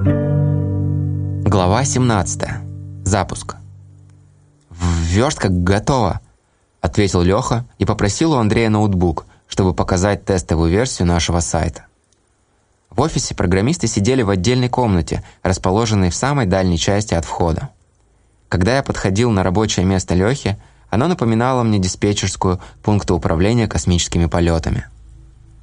Глава 17. Запуск. «Верстка готова», — ответил Леха и попросил у Андрея ноутбук, чтобы показать тестовую версию нашего сайта. В офисе программисты сидели в отдельной комнате, расположенной в самой дальней части от входа. Когда я подходил на рабочее место Лехи, оно напоминало мне диспетчерскую пункта управления космическими полетами.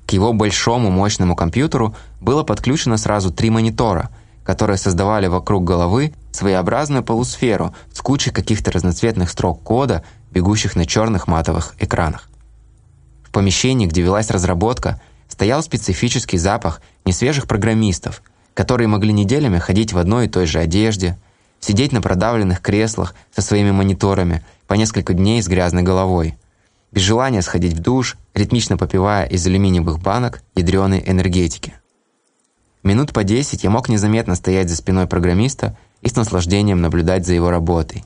К его большому мощному компьютеру было подключено сразу три монитора — которые создавали вокруг головы своеобразную полусферу с кучей каких-то разноцветных строк кода, бегущих на черных матовых экранах. В помещении, где велась разработка, стоял специфический запах несвежих программистов, которые могли неделями ходить в одной и той же одежде, сидеть на продавленных креслах со своими мониторами по несколько дней с грязной головой, без желания сходить в душ, ритмично попивая из алюминиевых банок ядреной энергетики. Минут по десять я мог незаметно стоять за спиной программиста и с наслаждением наблюдать за его работой.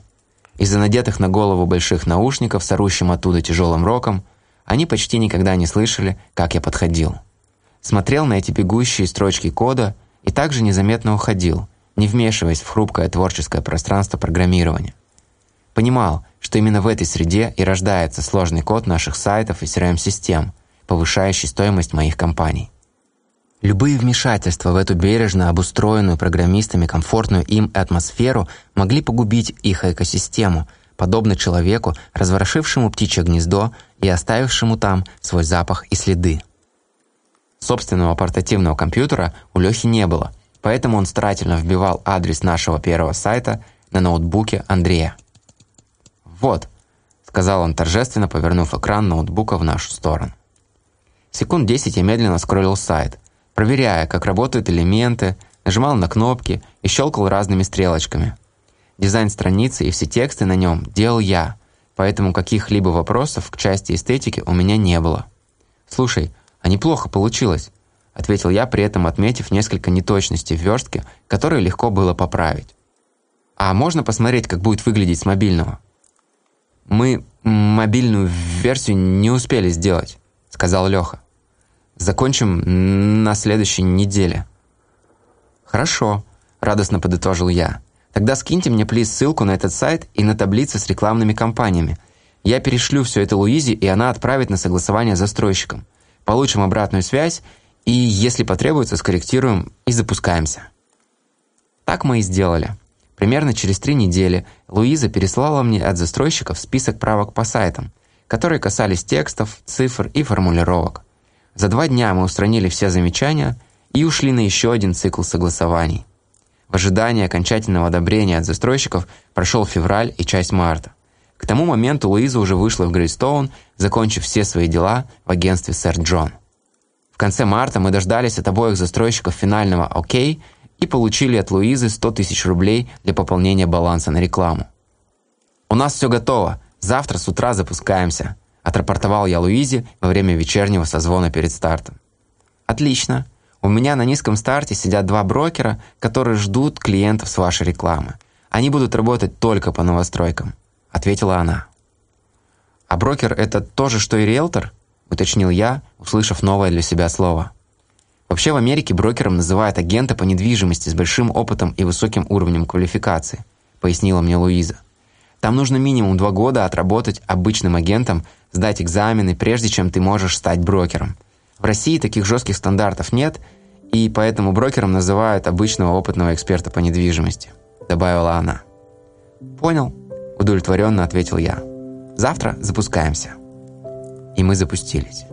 Из-за надетых на голову больших наушников с орущим оттуда тяжелым роком они почти никогда не слышали, как я подходил. Смотрел на эти бегущие строчки кода и также незаметно уходил, не вмешиваясь в хрупкое творческое пространство программирования. Понимал, что именно в этой среде и рождается сложный код наших сайтов и CRM-систем, повышающий стоимость моих компаний. Любые вмешательства в эту бережно обустроенную программистами комфортную им атмосферу могли погубить их экосистему, подобно человеку, разворошившему птичье гнездо и оставившему там свой запах и следы. Собственного портативного компьютера у Лехи не было, поэтому он старательно вбивал адрес нашего первого сайта на ноутбуке Андрея. «Вот», — сказал он торжественно, повернув экран ноутбука в нашу сторону. Секунд десять я медленно скроллил сайт — проверяя, как работают элементы, нажимал на кнопки и щелкал разными стрелочками. Дизайн страницы и все тексты на нем делал я, поэтому каких-либо вопросов к части эстетики у меня не было. «Слушай, а неплохо получилось», — ответил я, при этом отметив несколько неточностей в верстке, которые легко было поправить. «А можно посмотреть, как будет выглядеть с мобильного?» «Мы мобильную версию не успели сделать», — сказал Леха. Закончим на следующей неделе». «Хорошо», — радостно подытожил я. «Тогда скиньте мне, плиз, ссылку на этот сайт и на таблицы с рекламными кампаниями. Я перешлю все это Луизе, и она отправит на согласование с застройщиком. Получим обратную связь, и, если потребуется, скорректируем и запускаемся». Так мы и сделали. Примерно через три недели Луиза переслала мне от застройщиков список правок по сайтам, которые касались текстов, цифр и формулировок. За два дня мы устранили все замечания и ушли на еще один цикл согласований. В ожидании окончательного одобрения от застройщиков прошел февраль и часть марта. К тому моменту Луиза уже вышла в Грейстоун, закончив все свои дела в агентстве «Сэр Джон». В конце марта мы дождались от обоих застройщиков финального «Окей» и получили от Луизы 100 тысяч рублей для пополнения баланса на рекламу. «У нас все готово. Завтра с утра запускаемся», Отрапортовал я Луизе во время вечернего созвона перед стартом. «Отлично. У меня на низком старте сидят два брокера, которые ждут клиентов с вашей рекламы. Они будут работать только по новостройкам», — ответила она. «А брокер — это то же, что и риэлтор?» — уточнил я, услышав новое для себя слово. Вообще в Америке брокером называют агента по недвижимости с большим опытом и высоким уровнем квалификации, пояснила мне Луиза. Там нужно минимум два года отработать обычным агентом сдать экзамены, прежде чем ты можешь стать брокером. В России таких жестких стандартов нет, и поэтому брокером называют обычного опытного эксперта по недвижимости», — добавила она. «Понял», — удовлетворенно ответил я. «Завтра запускаемся». И мы запустились.